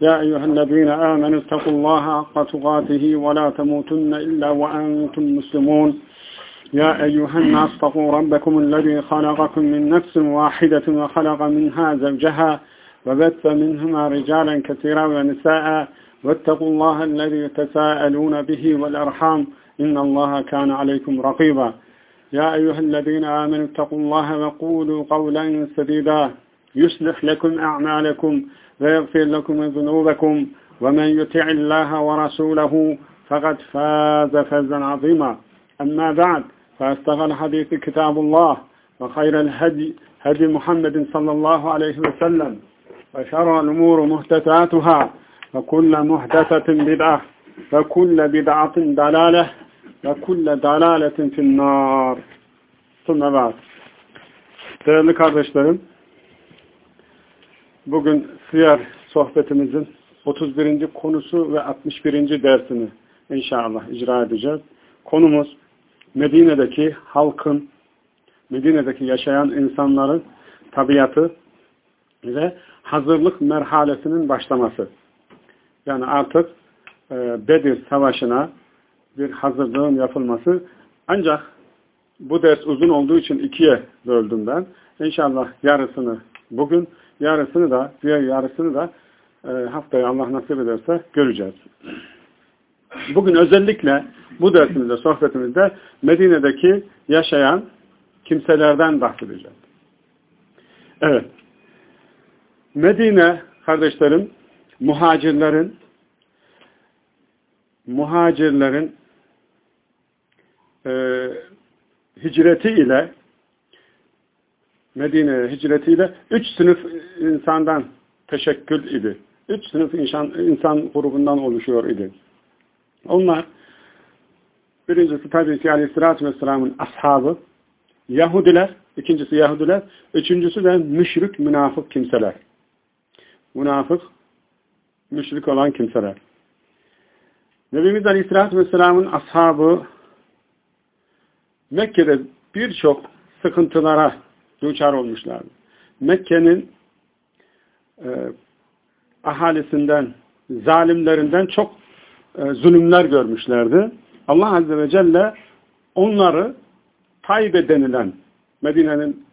يا أيها الذين آمنوا اتقوا الله حق تقاته ولا تموتن إلا وأنتم مسلمون. يا أيها الناس اتقوا ربكم الذي خلقكم من نفس واحدة وخلق منها زوجها وبث منهما رجالا كثيرا ونساء واتقوا الله الذي تساءلون به والأرحام إن الله كان عليكم رقيبا. يا أيها الذين آمنوا اتقوا الله وقولوا قولا سديدا يصلح لكم أعمالكم ويغفر لكم ذنوبكم ومن يطع الله ورسوله فقد فاز فزا عظيما. أما بعد فاستغل حديث كتاب الله وخير الهدي هدي محمد صلى الله عليه وسلم وشر الأمور محدثاتها وكل محدثة بدعة وكل بدعة دلالة وكل دلالة في النار. ثم بعد. Değerli kardeşlerim, bugün siyer sohbetimizin 31. konusu ve 61. dersini inşallah icra edeceğiz. Konumuz Medine'deki halkın, Medine'deki yaşayan insanların tabiatı ve hazırlık merhalesinin başlaması. Yani artık e, Bedir Savaşı'na bir hazırlığın yapılması. Ancak bu ders uzun olduğu için ikiye böldüm ben. İnşallah yarısını bugün, yarısını da, diğer yarısını da e, haftaya Allah nasip ederse göreceğiz. Bugün özellikle bu dersimizde, sohbetimizde Medine'deki yaşayan kimselerden bahsedeceğiz. Evet. Medine kardeşlerim, muhacirlerin muhacirlerin e, hicreti ile Medine hicretiyle üç sınıf insandan teşekkül idi. Üç sınıf insan, insan grubundan oluşuyor idi. Onlar birincisi tabii ki Aleyhisselatü Vesselam'ın ashabı Yahudiler, ikincisi Yahudiler, üçüncüsü de müşrik, münafık kimseler. Münafık, müşrik olan kimseler. Nebimiz Aleyhisselatü Vesselam'ın ashabı Mekke'de birçok sıkıntılara duçar olmuşlardı. Mekke'nin e, ahalisinden, zalimlerinden çok e, zulümler görmüşlerdi. Allah Azze ve Celle onları Taybe denilen, Medine'nin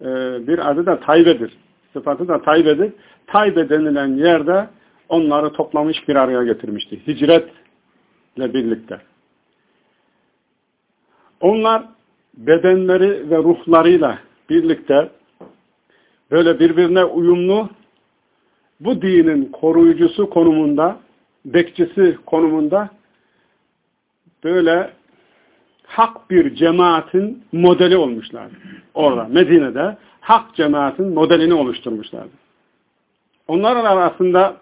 e, bir adı da Taybe'dir. Sıfatı da Taybe'dir. Taybe denilen yerde onları toplamış bir araya getirmişti. Hicretle birlikte. Onlar bedenleri ve ruhlarıyla birlikte böyle birbirine uyumlu bu dinin koruyucusu konumunda, bekçisi konumunda böyle hak bir cemaatin modeli olmuşlar. Orada Medine'de hak cemaatin modelini oluşturmuşlardı. Onların arasında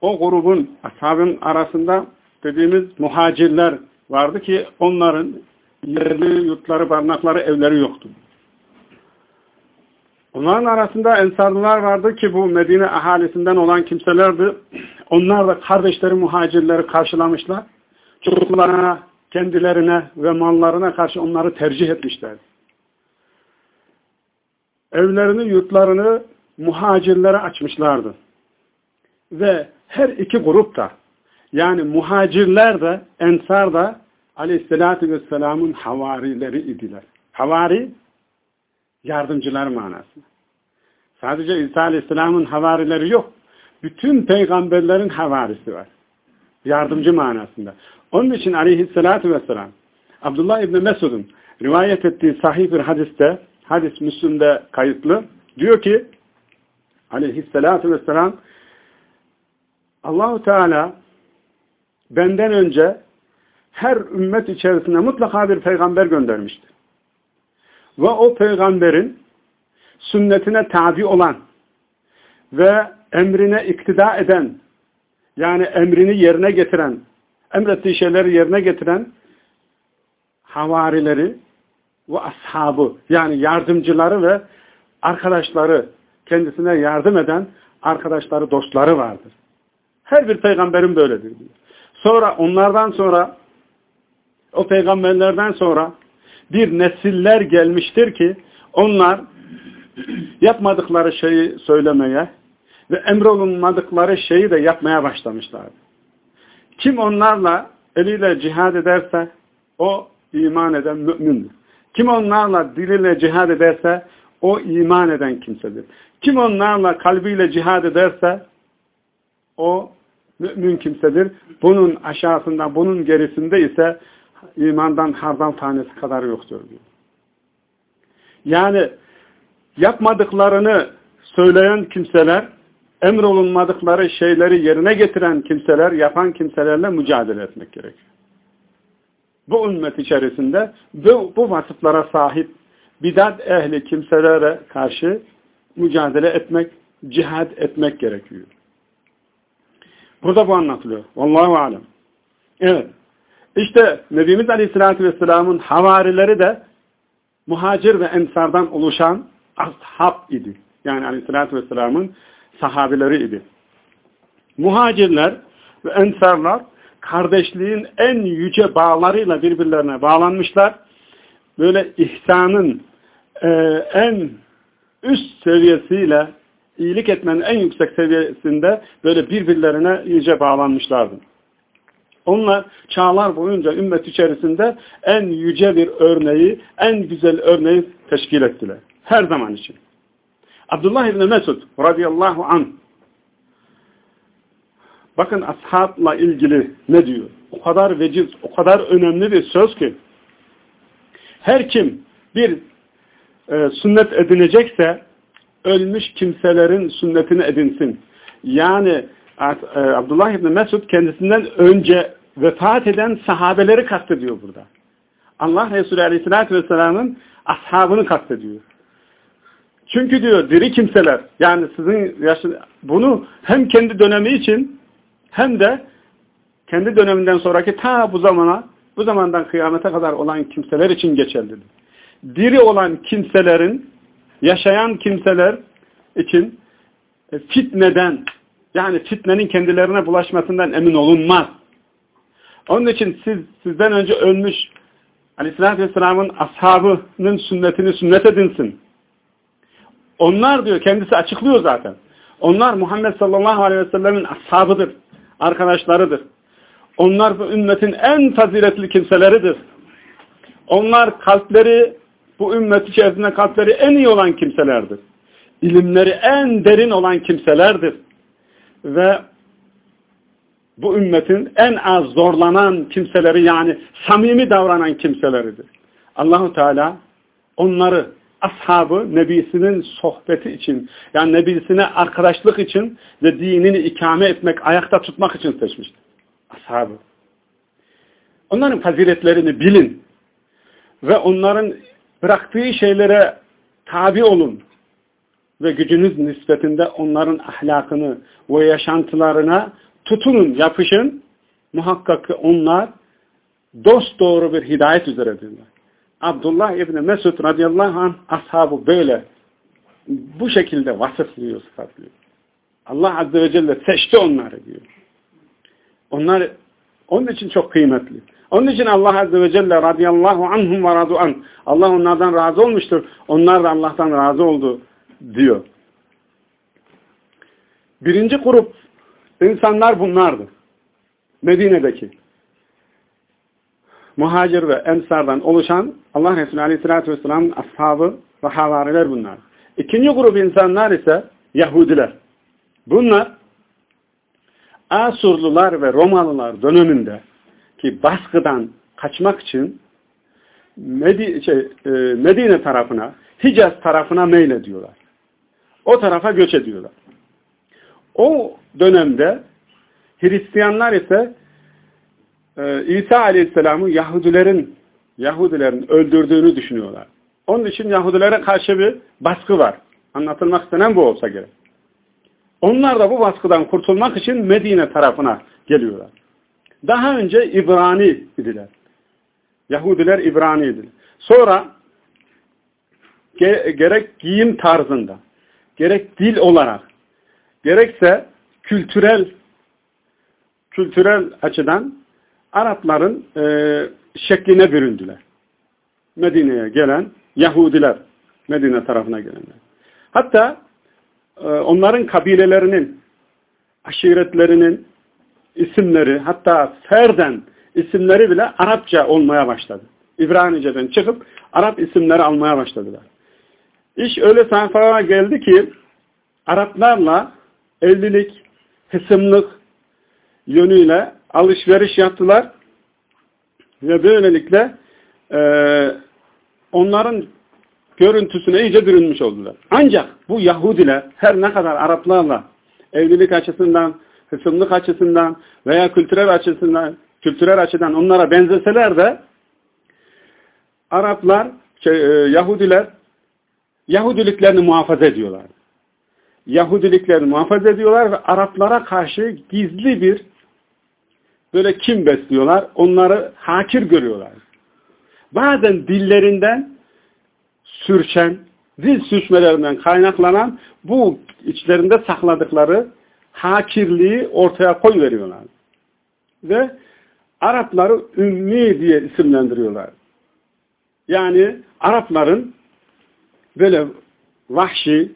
o grubun, ashabın arasında dediğimiz muhacirler vardı ki onların yerli yurtları, barınakları, evleri yoktu. Onların arasında ensarlılar vardı ki bu Medine ahalisinden olan kimselerdi. Onlar da kardeşleri muhacirleri karşılamışlar. Çocuklarına, kendilerine ve mallarına karşı onları tercih etmişler. Evlerini, yurtlarını muhacirlere açmışlardı. Ve her iki grup da yani muhacirler de ensar da aleyhissalatü vesselamın havarileri idiler. Havari yardımcılar manasında. Sadece İsa aleyhisselamın havarileri yok. Bütün peygamberlerin havarisi var. Yardımcı manasında. Onun için aleyhissalatü vesselam Abdullah İbni Mesud'un rivayet ettiği sahih bir hadiste hadis Müslüm'de kayıtlı diyor ki aleyhissalatü vesselam Allahu Teala benden önce her ümmet içerisinde mutlaka bir peygamber göndermiştir. Ve o peygamberin sünnetine tabi olan ve emrine iktida eden yani emrini yerine getiren emrettiği şeyleri yerine getiren havarileri ve ashabı yani yardımcıları ve arkadaşları kendisine yardım eden arkadaşları, dostları vardır. Her bir peygamberin böyledir. Sonra onlardan sonra o peygamberlerden sonra bir nesiller gelmiştir ki onlar yapmadıkları şeyi söylemeye ve emrolunmadıkları şeyi de yapmaya başlamışlardı. Kim onlarla eliyle cihad ederse o iman eden mümindir. Kim onlarla diliyle cihad ederse o iman eden kimsedir. Kim onlarla kalbiyle cihad ederse o mümin kimsedir. Bunun aşağısında, bunun gerisinde ise imandan hardal tanesi kadar yoktur diyor. Yani yapmadıklarını söyleyen kimseler, emrolunmadıkları şeyleri yerine getiren kimseler, yapan kimselerle mücadele etmek gerekiyor. Bu ümmet içerisinde bu, bu vasıflara sahip bidat ehli kimselere karşı mücadele etmek, cihad etmek gerekiyor. Burada bu anlatılıyor. Vallahu alem. Evet. İşte Nebimiz Aleyhisselatü Vesselam'ın havarileri de muhacir ve ensardan oluşan ashab idi. Yani Aleyhisselatü Vesselam'ın sahabileri idi. Muhacirler ve ensarlar kardeşliğin en yüce bağlarıyla birbirlerine bağlanmışlar. Böyle ihsanın e, en üst seviyesiyle iyilik etmenin en yüksek seviyesinde böyle birbirlerine iyice bağlanmışlardı. Onlar çağlar boyunca ümmet içerisinde en yüce bir örneği, en güzel örneği teşkil ettiler. Her zaman için. Abdullah İbni Mesud radıyallahu anh bakın ashabla ilgili ne diyor? O kadar veciz, o kadar önemli bir söz ki her kim bir e, sünnet edinecekse ölmüş kimselerin sünnetini edinsin. Yani Abdullah İbni Mesud kendisinden önce vefat eden sahabeleri kastediyor burada. Allah Resulü Aleyhisselatü Vesselam'ın ashabını kastediyor. Çünkü diyor diri kimseler yani sizin yaşı, bunu hem kendi dönemi için hem de kendi döneminden sonraki ta bu zamana bu zamandan kıyamete kadar olan kimseler için geçerlidir. Diri olan kimselerin yaşayan kimseler için e, fitneden yani fitnenin kendilerine bulaşmasından emin olunmaz. Onun için siz sizden önce ölmüş Aleyhisselatü Vesselam'ın ashabının sünnetini sünnet edinsin. Onlar diyor kendisi açıklıyor zaten. Onlar Muhammed sallallahu aleyhi ve ashabıdır. Arkadaşlarıdır. Onlar bu ümmetin en faziletli kimseleridir. Onlar kalpleri bu ümmet içerisinde kalpleri en iyi olan kimselerdir. İlimleri en derin olan kimselerdir. Ve bu ümmetin en az zorlanan kimseleri yani samimi davranan kimseleridir. Allahu Teala onları ashabı nebisinin sohbeti için yani nebisine arkadaşlık için ve dinini ikame etmek, ayakta tutmak için seçmiştir. Ashabı. Onların faziletlerini bilin ve onların bıraktığı şeylere tabi olun ve gücünüz nispetinde onların ahlakını ve yaşantılarına tutunun, yapışın. Muhakkak ki onlar dost doğru bir hidayet üzeredirler. Abdullah İbni Mesud radıyallahu anh ashabı böyle bu şekilde vasıflıyor, sıfatlıyor. Allah Azze ve Celle seçti onları diyor. Onlar onun için çok kıymetli. Onun için Allah Azze ve Celle radıyallahu anhum ve radu an. Allah onlardan razı olmuştur. Onlar da Allah'tan razı oldu diyor. Birinci grup insanlar bunlardı. Medine'deki muhacir ve ensardan oluşan Allah Resulü Aleyhisselatü Vesselam'ın ashabı ve havariler bunlar. İkinci grup insanlar ise Yahudiler. Bunlar Asurlular ve Romalılar döneminde ki baskıdan kaçmak için Medi şey, e, Medine tarafına, Hicaz tarafına meylediyorlar. O tarafa göç ediyorlar. O dönemde Hristiyanlar ise e, İsa Aleyhisselam'ı Yahudilerin Yahudilerin öldürdüğünü düşünüyorlar. Onun için Yahudilere karşı bir baskı var. Anlatılmak istenen bu olsa gerek. Onlar da bu baskıdan kurtulmak için Medine tarafına geliyorlar. daha önce İbrani idiler. Yahudiler İbrani idiler. Sonra gerek giyim tarzında, gerek dil olarak, gerekse kültürel kültürel açıdan Arapların e, şekline büründüler. Medine'ye gelen Yahudiler, Medine tarafına gelenler. Hatta e, onların kabilelerinin, aşiretlerinin isimleri, hatta ferden isimleri bile Arapça olmaya başladı. İbranice'den çıkıp Arap isimleri almaya başladılar. İş öyle sayfalara geldi ki Araplarla evlilik, hısımlık yönüyle alışveriş yaptılar ve böylelikle e, onların görüntüsüne iyice bürünmüş oldular. Ancak bu Yahudiler her ne kadar Araplarla evlilik açısından, hısımlık açısından veya kültürel açısından kültürel açıdan onlara benzeseler de Araplar, şey, e, Yahudiler Yahudiliklerini muhafaza ediyorlar. Yahudiliklerini muhafaza ediyorlar ve Araplara karşı gizli bir böyle kim besliyorlar? Onları hakir görüyorlar. Bazen dillerinden sürçen, dil sürçmelerinden kaynaklanan bu içlerinde sakladıkları hakirliği ortaya koy. Ve Arapları ümmi diye isimlendiriyorlar. Yani Arapların böyle vahşi,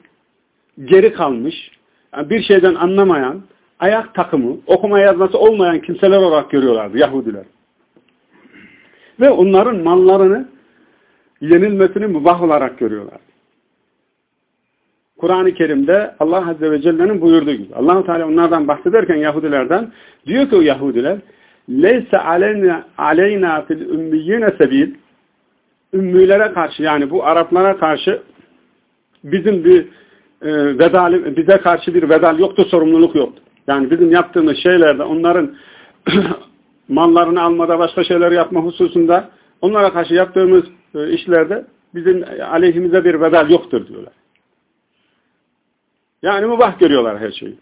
geri kalmış, bir şeyden anlamayan, ayak takımı, okuma yazması olmayan kimseler olarak görüyorlardı Yahudiler. Ve onların mallarını yenilmesini mübah olarak görüyorlar. Kur'an-ı Kerim'de Allah Azze ve Celle'nin buyurduğu gibi. allah Teala onlardan bahsederken Yahudilerden diyor ki o Yahudiler leyse aleyna, aleyna fil ümmiyyine sebil ümmülere karşı yani bu Araplara karşı bizim bir e, vedal, bize karşı bir vedal yoktu, sorumluluk yoktu. Yani bizim yaptığımız şeylerde onların mallarını almada başka şeyler yapma hususunda onlara karşı yaptığımız e, işlerde bizim aleyhimize bir vedal yoktur diyorlar. Yani mübah görüyorlar her şeyi.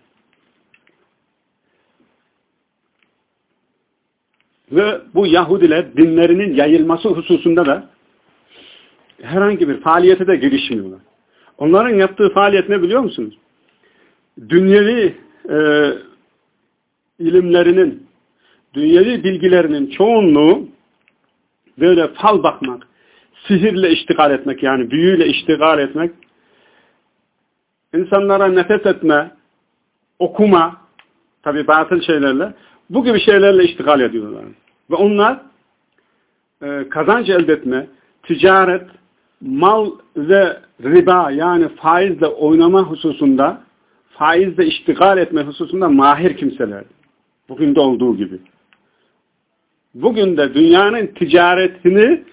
Ve bu Yahudiler dinlerinin yayılması hususunda da herhangi bir faaliyete de girişmiyorlar. Onların yaptığı faaliyet ne biliyor musunuz? Dünyevi e, ilimlerinin, dünyevi bilgilerinin çoğunluğu böyle fal bakmak, sihirle iştigal etmek yani büyüyle iştigal etmek, insanlara nefes etme, okuma, tabi batıl şeylerle, bu gibi şeylerle iştigal ediyorlar. Ve onlar e, kazanç elde etme, ticaret, mal ve riba yani faizle oynama hususunda, faizle iştigal etme hususunda mahir kimseler. Bugün de olduğu gibi. Bugün de dünyanın ticaretini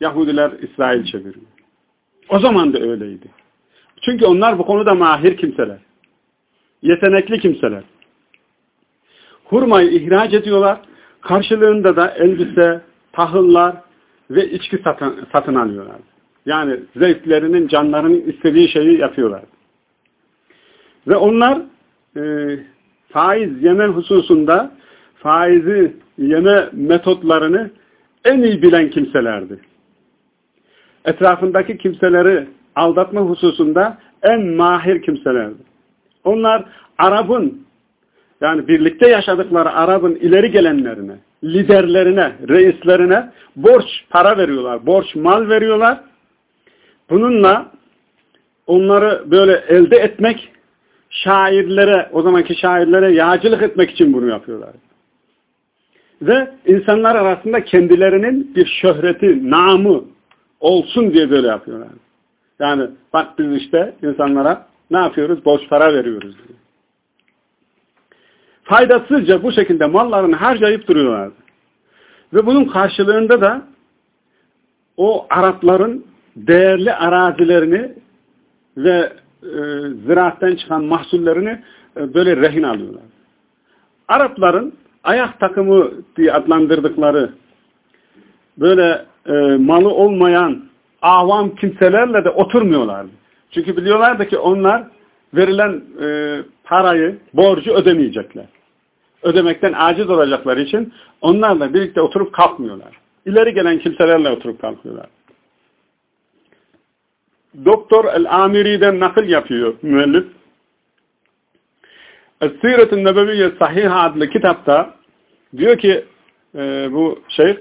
Yahudiler İsrail çeviriyor. O zaman da öyleydi. Çünkü onlar bu konuda mahir kimseler. Yetenekli kimseler. Hurmayı ihraç ediyorlar. Karşılığında da elbise, tahıllar ve içki satın, satın alıyorlar. Yani zevklerinin, canlarının istediği şeyi yapıyorlar. Ve onlar e, faiz yeme hususunda faizi yeme metotlarını en iyi bilen kimselerdi. Etrafındaki kimseleri aldatma hususunda en mahir kimselerdi. Onlar Arap'ın yani birlikte yaşadıkları Arap'ın ileri gelenlerine, liderlerine, reislerine borç para veriyorlar. Borç mal veriyorlar. Bununla onları böyle elde etmek şairlere, o zamanki şairlere yağcılık etmek için bunu yapıyorlar. Ve insanlar arasında kendilerinin bir şöhreti, namı olsun diye böyle yapıyorlar. Yani bak biz işte insanlara ne yapıyoruz? Borç para veriyoruz diye. Faydasızca bu şekilde mallarını harcayıp duruyorlardı. Ve bunun karşılığında da o Arapların değerli arazilerini ve e, ziraatten çıkan mahsullerini e, böyle rehin alıyorlar. Arapların ayak takımı diye adlandırdıkları böyle e, malı olmayan avam kimselerle de oturmuyorlardı. Çünkü biliyorlardı ki onlar verilen e, parayı, borcu ödemeyecekler. Ödemekten aciz olacakları için onlarla birlikte oturup kalkmıyorlar. İleri gelen kimselerle oturup kalkıyorlar. Doktor El-Amiri'den nakıl yapıyor müellif. Es-Siret-i Nebeviye Sahih adlı kitapta diyor ki e, bu şey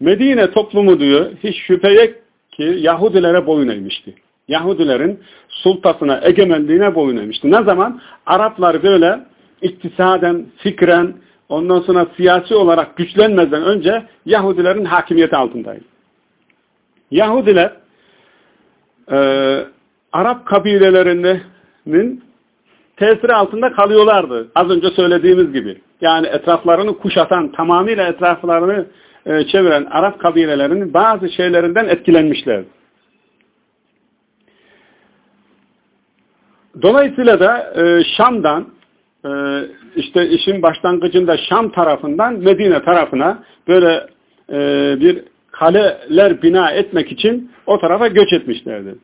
Medine toplumu diyor hiç şüpheye ki Yahudilere boyun eğmişti. Yahudilerin sultasına, egemenliğine boyun eğmişti. Ne zaman? Araplar böyle iktisaden, fikren, ondan sonra siyasi olarak güçlenmeden önce Yahudilerin hakimiyeti altındaydı. Yahudiler e, Arap kabilelerinin tesiri altında kalıyorlardı. Az önce söylediğimiz gibi. Yani etraflarını kuşatan, tamamıyla etraflarını e, çeviren Arap kabilelerinin bazı şeylerinden etkilenmişlerdi. Dolayısıyla da e, Şam'dan e, işte işin başlangıcında Şam tarafından Medine tarafına böyle e, bir kaleler bina etmek için o tarafa göç etmişlerdi.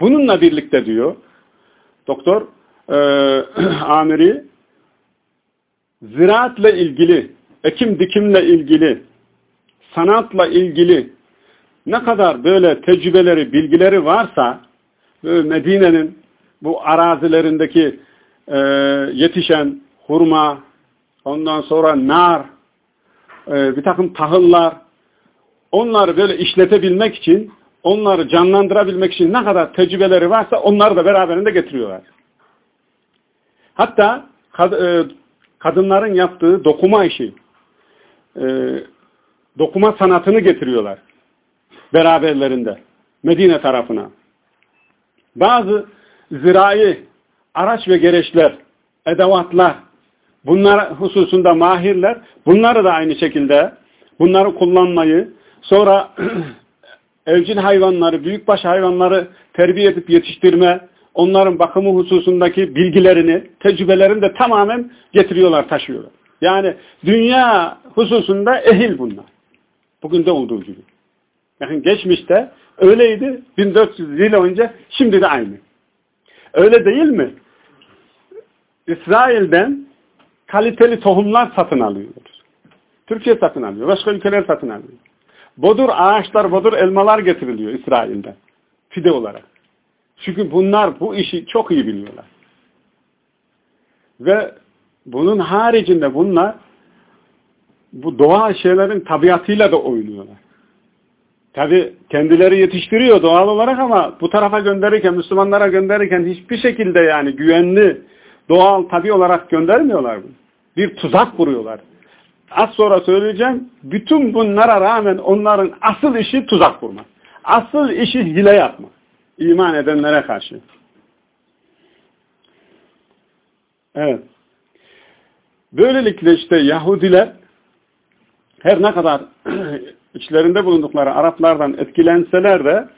Bununla birlikte diyor doktor e, amiri ziraatla ilgili, ekim dikimle ilgili, sanatla ilgili ne kadar böyle tecrübeleri, bilgileri varsa Medine'nin bu arazilerindeki e, yetişen hurma, ondan sonra nar, e, bir takım tahıllar, onları böyle işletebilmek için, onları canlandırabilmek için ne kadar tecrübeleri varsa onları da beraberinde getiriyorlar. Hatta kad, e, kadınların yaptığı dokuma işi, e, dokuma sanatını getiriyorlar beraberlerinde Medine tarafına. Bazı zirai araç ve gereçler, edevatlar, bunlar hususunda mahirler. Bunları da aynı şekilde bunları kullanmayı, sonra evcil hayvanları, büyükbaş hayvanları terbiye edip yetiştirme, onların bakımı hususundaki bilgilerini, tecrübelerini de tamamen getiriyorlar, taşıyorlar. Yani dünya hususunda ehil bunlar. Bugün de olduğu gibi. Yani geçmişte öyleydi 1400 yıl önce, şimdi de aynı. Öyle değil mi? İsrail'den kaliteli tohumlar satın alıyorlar. Türkiye satın alıyor. Başka ülkeler satın alıyor. Bodur ağaçlar, bodur elmalar getiriliyor İsrail'den. Fide olarak. Çünkü bunlar bu işi çok iyi biliyorlar. Ve bunun haricinde bunlar bu doğal şeylerin tabiatıyla da oynuyorlar. Tabi kendileri yetiştiriyor doğal olarak ama bu tarafa gönderirken, Müslümanlara gönderirken hiçbir şekilde yani güvenli, doğal, tabi olarak göndermiyorlar. Bir tuzak kuruyorlar. Az sonra söyleyeceğim, bütün bunlara rağmen onların asıl işi tuzak kurmak. Asıl işi hile yapmak. İman edenlere karşı. Evet. Böylelikle işte Yahudiler her ne kadar içlerinde bulundukları Araplardan etkilenseler de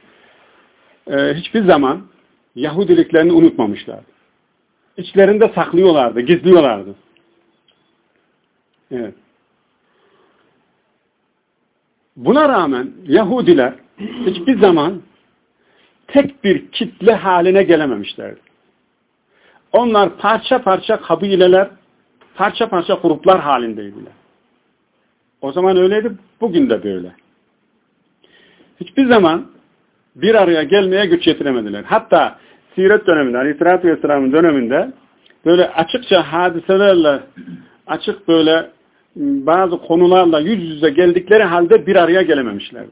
e, hiçbir zaman Yahudiliklerini unutmamışlardı. İçlerinde saklıyorlardı, gizliyorlardı. Evet. Buna rağmen Yahudiler hiçbir zaman tek bir kitle haline gelememişlerdi. Onlar parça parça kabileler, parça parça gruplar halindeydiler. O zaman öyleydi, bugün de böyle. Hiçbir zaman bir araya gelmeye güç yetiremediler. Hatta siret döneminde, aleyhissalatü vesselamın döneminde böyle açıkça hadiselerle, açık böyle bazı konularla yüz yüze geldikleri halde bir araya gelememişlerdi.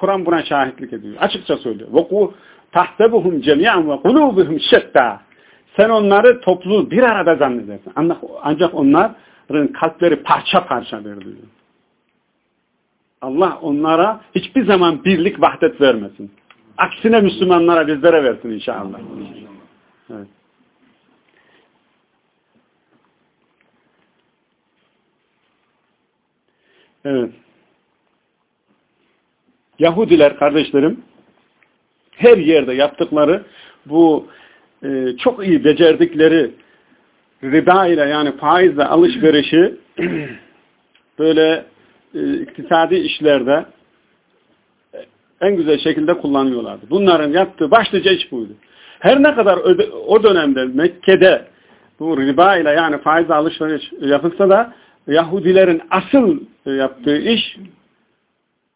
Kur'an buna şahitlik ediyor. Açıkça söylüyor. Voku tahsebuhum cemiyan ve kulubuhum şetta. Sen onları toplu bir arada zannedersin. Ancak onlar kalpleri parça parçadır diyor. Allah onlara hiçbir zaman birlik vahdet vermesin. Aksine Müslümanlara bizlere versin inşallah. Evet. Evet. Yahudiler kardeşlerim her yerde yaptıkları bu e, çok iyi becerdikleri riba ile yani faizle alışverişi böyle e, iktisadi işlerde en güzel şekilde kullanıyorlardı. Bunların yaptığı başlıca iş buydu. Her ne kadar o dönemde Mekke'de bu riba ile yani faiz alışveriş yapılsa da Yahudilerin asıl yaptığı iş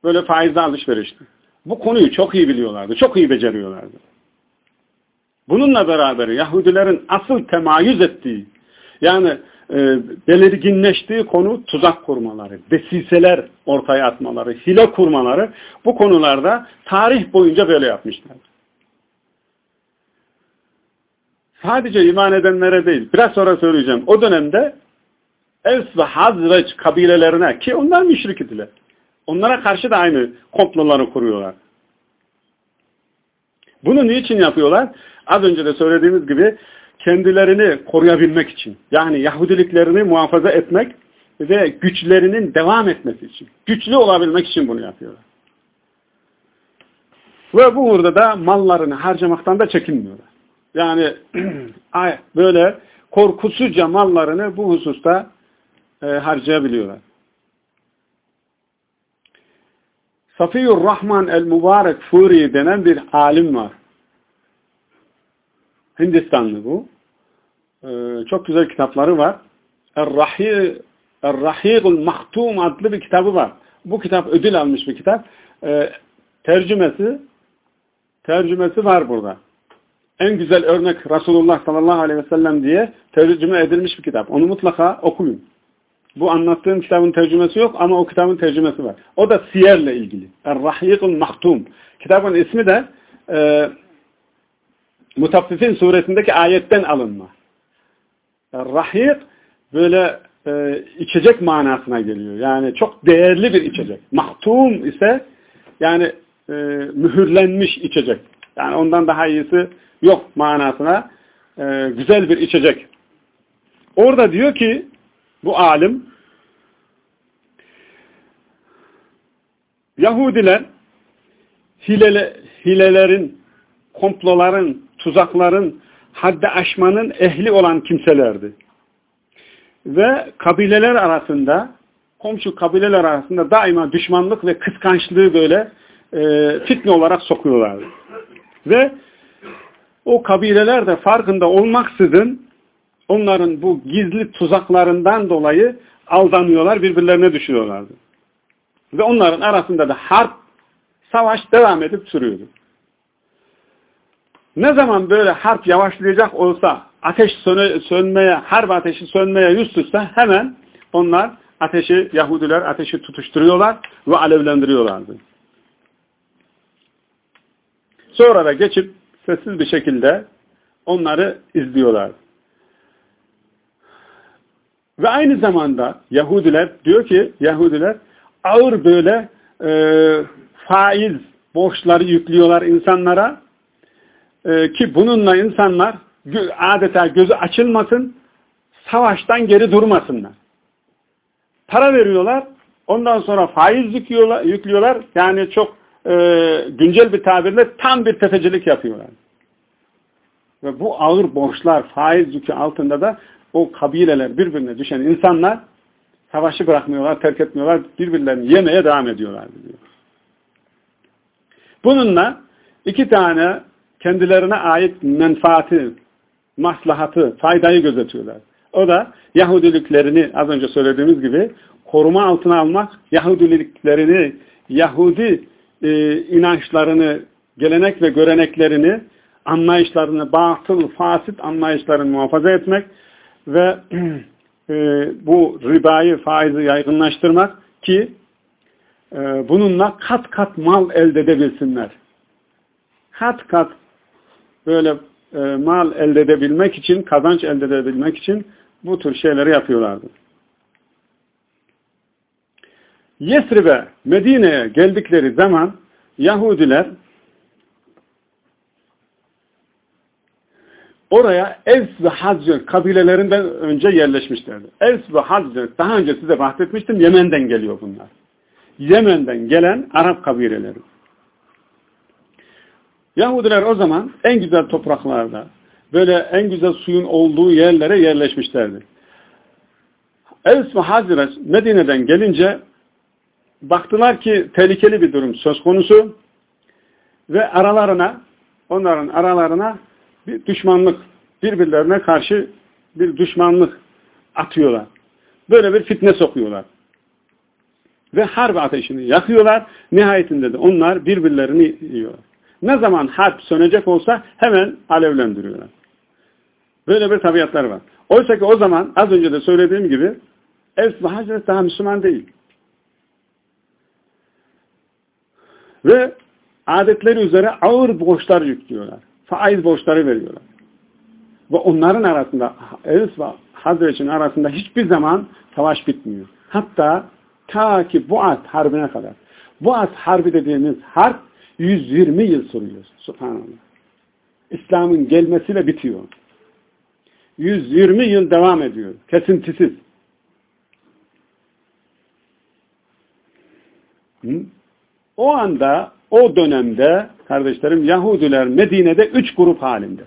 böyle faizle alışverişti. Bu konuyu çok iyi biliyorlardı. Çok iyi beceriyorlardı. Bununla beraber Yahudilerin asıl temayüz ettiği yani e, belirginleştiği konu tuzak kurmaları, desiseler ortaya atmaları, hile kurmaları bu konularda tarih boyunca böyle yapmışlar. Sadece iman edenlere değil, biraz sonra söyleyeceğim. O dönemde Evs ve Hazreç kabilelerine ki onlar müşrik idiler. Onlara karşı da aynı komploları kuruyorlar. Bunu niçin yapıyorlar? Az önce de söylediğimiz gibi kendilerini koruyabilmek için. Yani Yahudiliklerini muhafaza etmek ve güçlerinin devam etmesi için. Güçlü olabilmek için bunu yapıyorlar. Ve bu uğurda da mallarını harcamaktan da çekinmiyorlar. Yani böyle korkusuzca mallarını bu hususta e, harcayabiliyorlar. Safiyur Rahman el-Mübarek Furi denen bir alim var. Hindistanlı bu. Ee, çok güzel kitapları var. Er-Rahigul Mahtum adlı bir kitabı var. Bu kitap ödül almış bir kitap. Ee, tercümesi tercümesi var burada. En güzel örnek Resulullah sallallahu aleyhi ve sellem diye tercüme edilmiş bir kitap. Onu mutlaka okuyun. Bu anlattığım kitabın tercümesi yok ama o kitabın tercümesi var. O da siyerle ilgili. Er-Rahigul Mahtum. Kitabın ismi de e, Mutaffifin suresindeki ayetten alınma. Rahik böyle e, içecek manasına geliyor. Yani çok değerli bir içecek. Mahtum ise yani e, mühürlenmiş içecek. Yani ondan daha iyisi yok manasına e, güzel bir içecek. Orada diyor ki bu alim Yahudiler hilele, hilelerin, komploların, tuzakların, haddi aşmanın ehli olan kimselerdi. Ve kabileler arasında, komşu kabileler arasında daima düşmanlık ve kıskançlığı böyle e, fitne olarak sokuyorlardı. Ve o kabileler de farkında olmaksızın onların bu gizli tuzaklarından dolayı aldanıyorlar, birbirlerine düşüyorlardı. Ve onların arasında da harp, savaş devam edip sürüyordu. Ne zaman böyle harp yavaşlayacak olsa, ateş sönmeye, harp ateşi sönmeye yüz tutsa hemen onlar ateşi, Yahudiler ateşi tutuşturuyorlar ve alevlendiriyorlardı. Sonra da geçip sessiz bir şekilde onları izliyorlar. Ve aynı zamanda Yahudiler diyor ki Yahudiler ağır böyle e, faiz borçları yüklüyorlar insanlara e, ki bununla insanlar adeta gözü açılmasın, savaştan geri durmasınlar. Para veriyorlar, ondan sonra faiz yüklüyorlar, yüklüyorlar. yani çok e, güncel bir tabirle tam bir tefecilik yapıyorlar. Ve bu ağır borçlar, faiz yükü altında da o kabileler birbirine düşen insanlar savaşı bırakmıyorlar, terk etmiyorlar, birbirlerini yemeye devam ediyorlar diyor. Bununla iki tane kendilerine ait menfaati, maslahatı, faydayı gözetiyorlar. O da Yahudiliklerini az önce söylediğimiz gibi koruma altına almak, Yahudiliklerini, Yahudi e, inançlarını, gelenek ve göreneklerini, anlayışlarını, batıl, fasit anlayışlarını muhafaza etmek ve e, bu ribayı, faizi yaygınlaştırmak ki e, bununla kat kat mal elde edebilsinler. Kat kat böyle e, mal elde edebilmek için, kazanç elde edebilmek için bu tür şeyleri yapıyorlardı. Yesrib'e, Medine'ye geldikleri zaman Yahudiler oraya Evs ve Hazret kabilelerinden önce yerleşmişlerdi. Evs ve Hazret daha önce size bahsetmiştim Yemen'den geliyor bunlar. Yemen'den gelen Arap kabileleri. Yahudiler o zaman en güzel topraklarda, böyle en güzel suyun olduğu yerlere yerleşmişlerdi. Evs ve Hazret Medine'den gelince baktılar ki tehlikeli bir durum söz konusu ve aralarına, onların aralarına bir düşmanlık, birbirlerine karşı bir düşmanlık atıyorlar. Böyle bir fitne sokuyorlar. Ve harp ateşini yakıyorlar. Nihayetinde de onlar birbirlerini yiyorlar. Ne zaman harp sönecek olsa hemen alevlendiriyorlar. Böyle bir tabiatlar var. Oysa ki o zaman az önce de söylediğim gibi ve Hazret daha Müslüman değil. Ve adetleri üzere ağır borçlar yüklüyorlar. Faiz borçları veriyorlar. Ve onların arasında Evs ve Hazret'in arasında hiçbir zaman savaş bitmiyor. Hatta ta ki Buat Harbi'ne kadar. Buat Harbi dediğimiz harp 120 yıl sürüyor. Subhanallah. İslam'ın gelmesiyle bitiyor. 120 yıl devam ediyor. Kesintisiz. O anda, o dönemde kardeşlerim Yahudiler Medine'de üç grup halinde.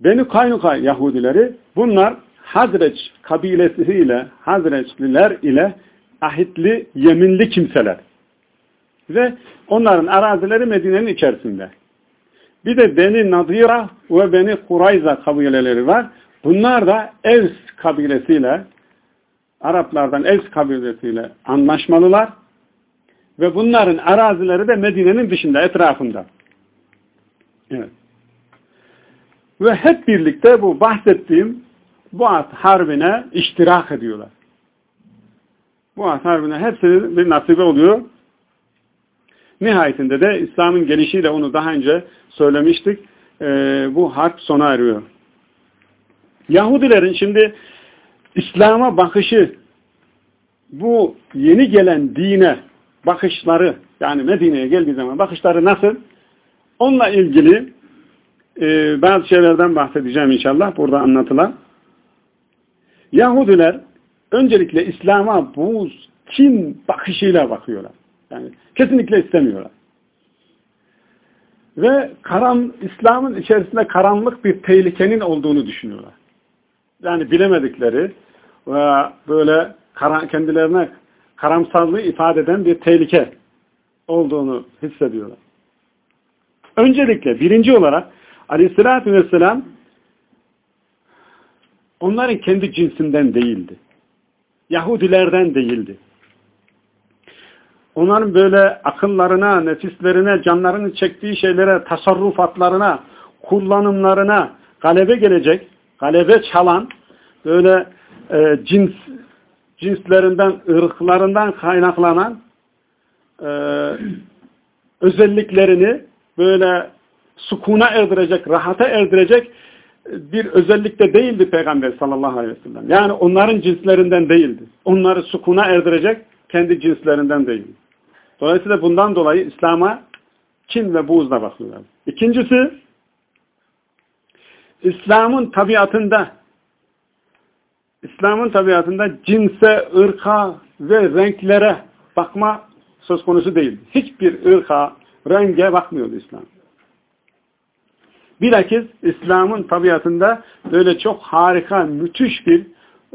Beni Kaynuka Yahudileri bunlar Hazreç kabilesiyle, Hazreçliler ile ahitli, yeminli kimseler. Ve onların arazileri Medine'nin içerisinde. Bir de Beni Nadira ve Beni Kurayza kabileleri var. Bunlar da Evs kabilesiyle, Araplardan Evs kabilesiyle anlaşmalılar. Ve bunların arazileri de Medine'nin dışında, etrafında. Evet. Ve hep birlikte bu bahsettiğim Buat Harbi'ne iştirak ediyorlar. Buat Harbi'ne hepsinin bir nasibe oluyor. Nihayetinde de İslam'ın gelişiyle onu daha önce söylemiştik. E, bu harp sona eriyor. Yahudilerin şimdi İslam'a bakışı bu yeni gelen dine bakışları yani Medine'ye geldiği zaman bakışları nasıl? Onunla ilgili e, bazı şeylerden bahsedeceğim inşallah burada anlatılan. Yahudiler öncelikle İslam'a buz, kin bakışıyla bakıyorlar. Yani kesinlikle istemiyorlar. Ve karan, İslam'ın içerisinde karanlık bir tehlikenin olduğunu düşünüyorlar. Yani bilemedikleri ve böyle karan, kendilerine karamsarlığı ifade eden bir tehlike olduğunu hissediyorlar. Öncelikle birinci olarak aleyhissalatü vesselam onların kendi cinsinden değildi. Yahudilerden değildi. Onların böyle akıllarına, nefislerine, canlarını çektiği şeylere, tasarrufatlarına, kullanımlarına galebe gelecek, galebe çalan böyle e, cins cinslerinden, ırklarından kaynaklanan e, özelliklerini böyle sukuna erdirecek, rahata erdirecek bir özellikte değildi Peygamber sallallahu aleyhi ve sellem. Yani onların cinslerinden değildi. Onları sukuna erdirecek kendi cinslerinden değildi. Dolayısıyla bundan dolayı İslam'a kin ve buğzla bakıyorlar. İkincisi, İslam'ın tabiatında İslam'ın tabiatında cinse, ırka ve renklere bakma söz konusu değil. Hiçbir ırka, renge bakmıyordu İslam. Bilakis İslam'ın tabiatında böyle çok harika, müthiş bir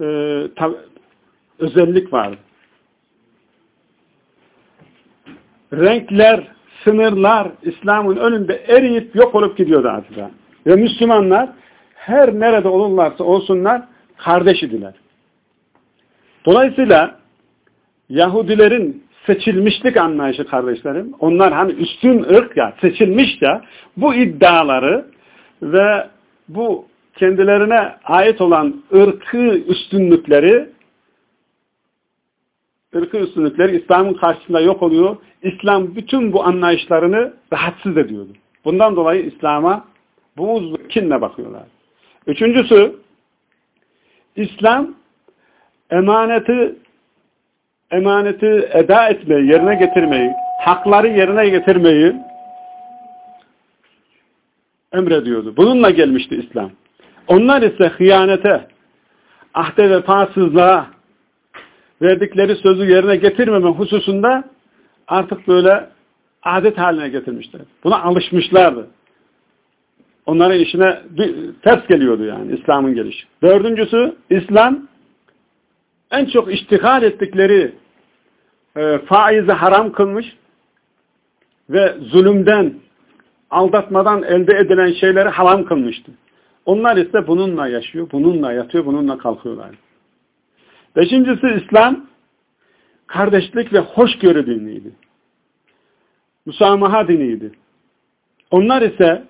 e, özellik vardı. Renkler, sınırlar İslam'ın önünde eriyip yok olup gidiyordu adeta. Ve Müslümanlar her nerede olurlarsa olsunlar kardeş idiler. Dolayısıyla Yahudilerin seçilmişlik anlayışı kardeşlerim, onlar hani üstün ırk ya, seçilmiş ya, bu iddiaları ve bu kendilerine ait olan ırkı üstünlükleri ırkı üstünlükleri İslam'ın karşısında yok oluyor. İslam bütün bu anlayışlarını rahatsız ediyordu. Bundan dolayı İslam'a buğz kinle bakıyorlar. Üçüncüsü İslam emaneti emaneti eda etmeyi, yerine getirmeyi, hakları yerine getirmeyi emrediyordu. Bununla gelmişti İslam. Onlar ise hıyanete, ahde vefasızlığa, verdikleri sözü yerine getirmeme hususunda artık böyle adet haline getirmişler. Buna alışmışlardı. Onların işine ters geliyordu yani İslam'ın gelişi. Dördüncüsü İslam en çok iştihal ettikleri e, faizi haram kılmış ve zulümden aldatmadan elde edilen şeyleri haram kılmıştı. Onlar ise bununla yaşıyor, bununla yatıyor, bununla kalkıyorlar. Beşincisi İslam kardeşlik ve hoşgörü diniydi. Musamaha diniydi. Onlar ise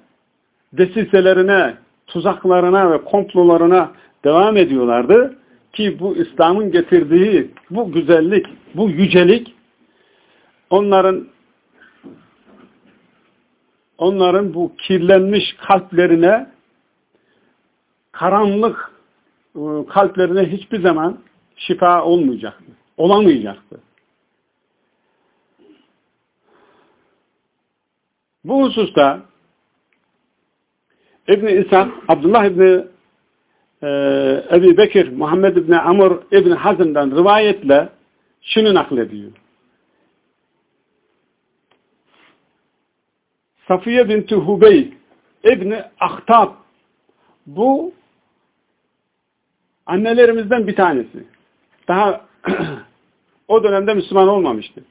desiselerine, tuzaklarına ve komplolarına devam ediyorlardı ki bu İslam'ın getirdiği bu güzellik, bu yücelik onların onların bu kirlenmiş kalplerine karanlık e, kalplerine hiçbir zaman şifa olmayacaktı. Olamayacaktı. Bu hususta İbni Abdullah İbni e, Ebi Bekir, Muhammed İbni Amr İbni Hazm'dan rivayetle şunu naklediyor. Safiye binti Hubey İbni Ahtab bu annelerimizden bir tanesi. Daha o dönemde Müslüman olmamıştı.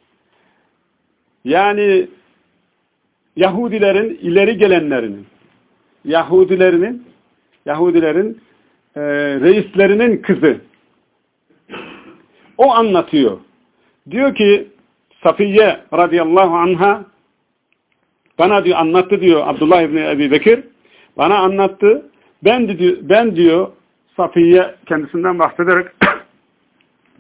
Yani Yahudilerin ileri gelenlerinin Yahudilerinin Yahudilerin e, reislerinin kızı. O anlatıyor. Diyor ki Safiye radıyallahu anha bana diyor anlattı diyor Abdullah İbni Ebi Bekir bana anlattı. Ben diyor, ben diyor Safiye kendisinden bahsederek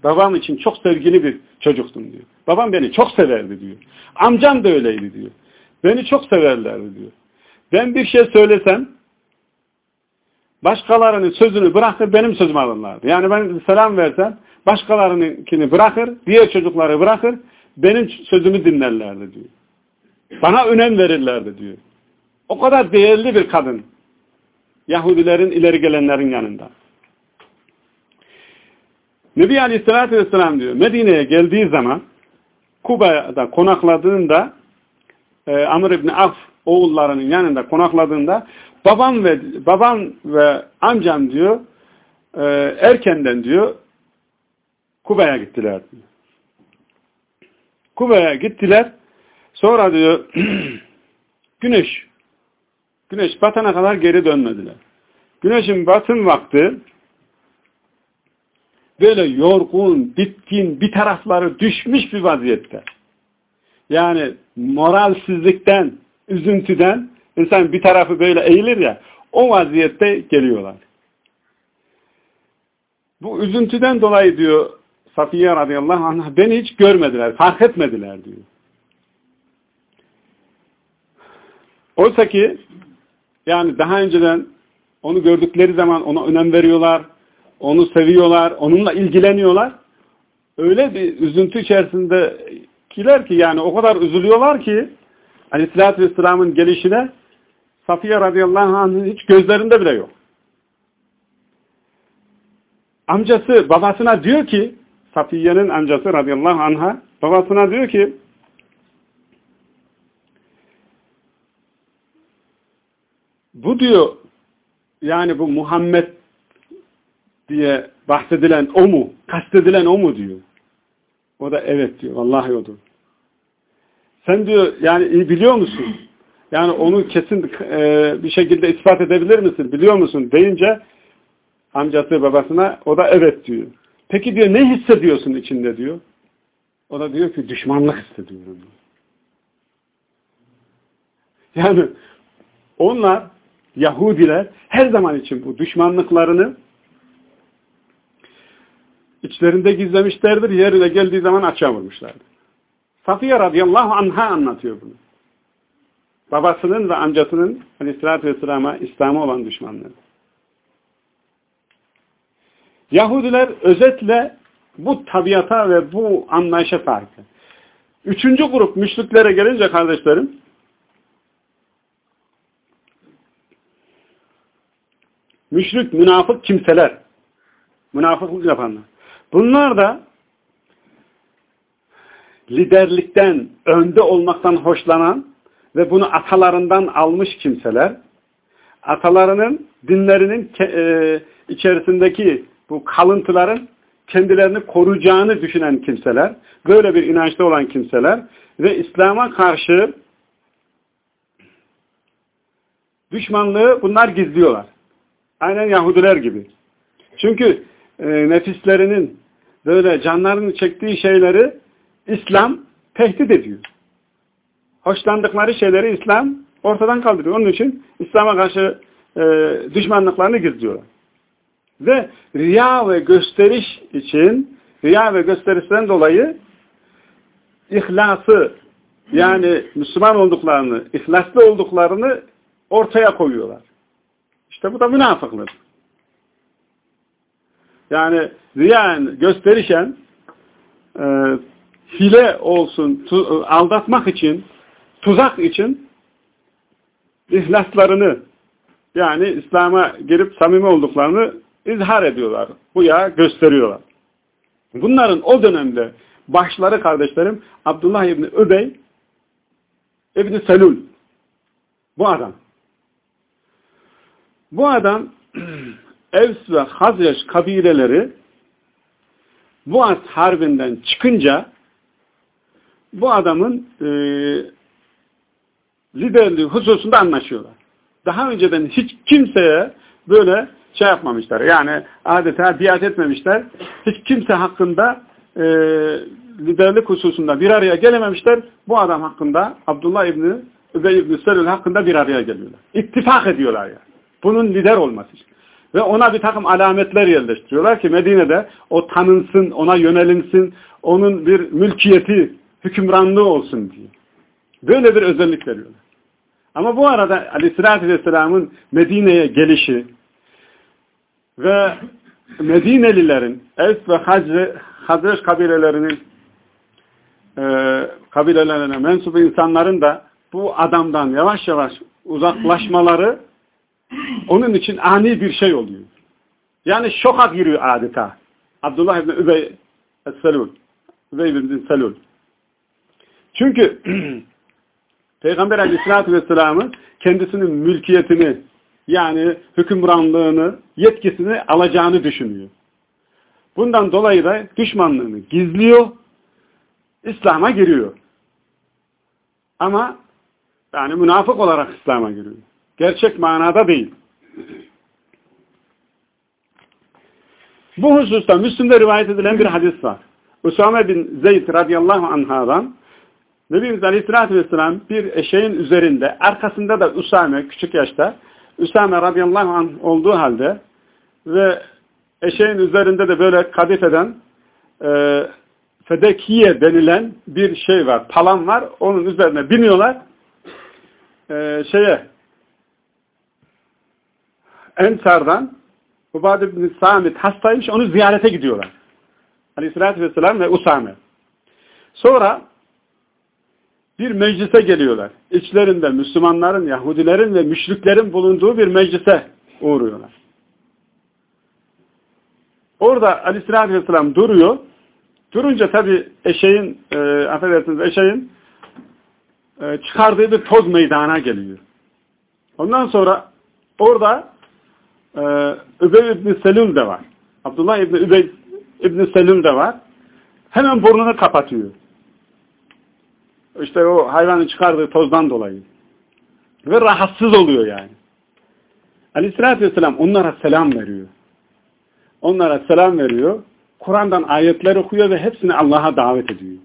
babam için çok sevgili bir çocuktum diyor. Babam beni çok severdi diyor. Amcam da öyleydi diyor. Beni çok severlerdi diyor. Ben bir şey söylesem başkalarının sözünü bırakır benim sözümü alırlardı. Yani ben selam versem başkalarınınkini bırakır, diğer çocukları bırakır, benim sözümü dinlerlerdi diyor. Bana önem verirlerdi diyor. O kadar değerli bir kadın. Yahudilerin ileri gelenlerin yanında. Nebi Aleyhisselatü Vesselam diyor Medine'ye geldiği zaman Kuba'da konakladığında e, Amr İbni Af oğullarının yanında konakladığında babam ve babam ve amcam diyor e, erkenden diyor Kuba'ya gittiler. Kuba'ya gittiler. Sonra diyor güneş güneş batana kadar geri dönmediler. Güneşin batım vakti böyle yorgun, bitkin, bir tarafları düşmüş bir vaziyette. Yani moralsizlikten, üzüntüden insan bir tarafı böyle eğilir ya o vaziyette geliyorlar. Bu üzüntüden dolayı diyor Safiye radıyallahu anh beni hiç görmediler, fark etmediler diyor. Oysa ki yani daha önceden onu gördükleri zaman ona önem veriyorlar, onu seviyorlar, onunla ilgileniyorlar. Öyle bir üzüntü içerisindekiler ki yani o kadar üzülüyorlar ki Aleyhisselatü Vesselam'ın gelişine Safiye radıyallahu anh'ın hiç gözlerinde bile yok. Amcası babasına diyor ki Safiye'nin amcası radıyallahu anh'a babasına diyor ki bu diyor yani bu Muhammed diye bahsedilen o mu? Kastedilen o mu diyor. O da evet diyor. Vallahi odur. Sen diyor yani biliyor musun? Yani onu kesin e, bir şekilde ispat edebilir misin? Biliyor musun? Deyince amcası babasına o da evet diyor. Peki diyor ne hissediyorsun içinde diyor. O da diyor ki düşmanlık hissediyorum. Yani onlar Yahudiler her zaman için bu düşmanlıklarını içlerinde gizlemişlerdir. Yerine geldiği zaman açığa vurmuşlardır. Safiye radıyallahu anha anlatıyor bunu. Babasının ve amcasının aleyhissalatü vesselama İslam'a olan düşmanları. Yahudiler özetle bu tabiata ve bu anlayışa sahip. Üçüncü grup müşriklere gelince kardeşlerim müşrik, münafık kimseler münafıklık yapanlar. Bunlar da liderlikten, önde olmaktan hoşlanan ve bunu atalarından almış kimseler, atalarının, dinlerinin e, içerisindeki bu kalıntıların kendilerini koruyacağını düşünen kimseler, böyle bir inançta olan kimseler ve İslam'a karşı düşmanlığı bunlar gizliyorlar. Aynen Yahudiler gibi. Çünkü e, nefislerinin böyle canlarını çektiği şeyleri İslam tehdit ediyor. Hoşlandıkları şeyleri İslam ortadan kaldırıyor. Onun için İslam'a karşı e, düşmanlıklarını gizliyorlar. Ve riya ve gösteriş için riya ve gösterişten dolayı ihlası yani Müslüman olduklarını, ihlaslı olduklarını ortaya koyuyorlar. İşte bu da münafıklık. Yani riyan, gösterişen e, hile olsun, tu, aldatmak için, tuzak için ihlaslarını yani İslam'a girip samimi olduklarını izhar ediyorlar. Bu ya gösteriyorlar. Bunların o dönemde başları kardeşlerim Abdullah İbni Übey İbni Selul. Bu adam. Bu adam Evs ve Hazreç kabileleri Boğaz Harbi'nden çıkınca bu adamın e, liderliği hususunda anlaşıyorlar. Daha önceden hiç kimseye böyle şey yapmamışlar. Yani adeta biat etmemişler. Hiç kimse hakkında e, liderlik hususunda bir araya gelememişler. Bu adam hakkında Abdullah İbni Übey İbni Selül hakkında bir araya geliyorlar. İttifak ediyorlar yani. Bunun lider olması için. Ve ona bir takım alametler yerleştiriyorlar ki Medine'de o tanınsın, ona yönelinsin, onun bir mülkiyeti, hükümranlığı olsun diye. Böyle bir özellik veriyorlar. Ama bu arada Aleyhisselatü Vesselam'ın Medine'ye gelişi ve Medinelilerin, Evs ve Hazreç kabilelerinin e, kabilelerine mensup insanların da bu adamdan yavaş yavaş uzaklaşmaları onun için ani bir şey oluyor. Yani şoka giriyor adeta. Abdullah ibn Übey Selul. Übey ibn Selul. Çünkü Peygamber aleyhissalatü vesselam'ı kendisinin mülkiyetini yani hükümranlığını, yetkisini alacağını düşünüyor. Bundan dolayı da düşmanlığını gizliyor, İslam'a giriyor. Ama yani münafık olarak İslam'a giriyor. Gerçek manada değil. Bu hususta Müslüm'de rivayet edilen bir hadis var. Usame bin Zeyd radıyallahu anhadan Nebimiz Aleyhisselatü Vesselam bir eşeğin üzerinde arkasında da Usame küçük yaşta Usame radıyallahu anh olduğu halde ve eşeğin üzerinde de böyle kadifeden e, fedekiye denilen bir şey var. Palan var. Onun üzerine biniyorlar. E, şeye Ensar'dan Ubade bin Samit hastaymış. Onu ziyarete gidiyorlar. Aleyhisselatü Vesselam ve Usame. Sonra bir meclise geliyorlar. İçlerinde Müslümanların, Yahudilerin ve müşriklerin bulunduğu bir meclise uğruyorlar. Orada Aleyhisselatü Vesselam duruyor. Durunca tabi eşeğin, e, affedersiniz eşeğin e, çıkardığı bir toz meydana geliyor. Ondan sonra orada e, Übey İbni Selüm de var. Abdullah İbni Übey İbni Selüm de var. Hemen burnunu kapatıyor. İşte o hayvanın çıkardığı tozdan dolayı. Ve rahatsız oluyor yani. Aleyhissalatü vesselam onlara selam veriyor. Onlara selam veriyor. Kur'an'dan ayetler okuyor ve hepsini Allah'a davet ediyor.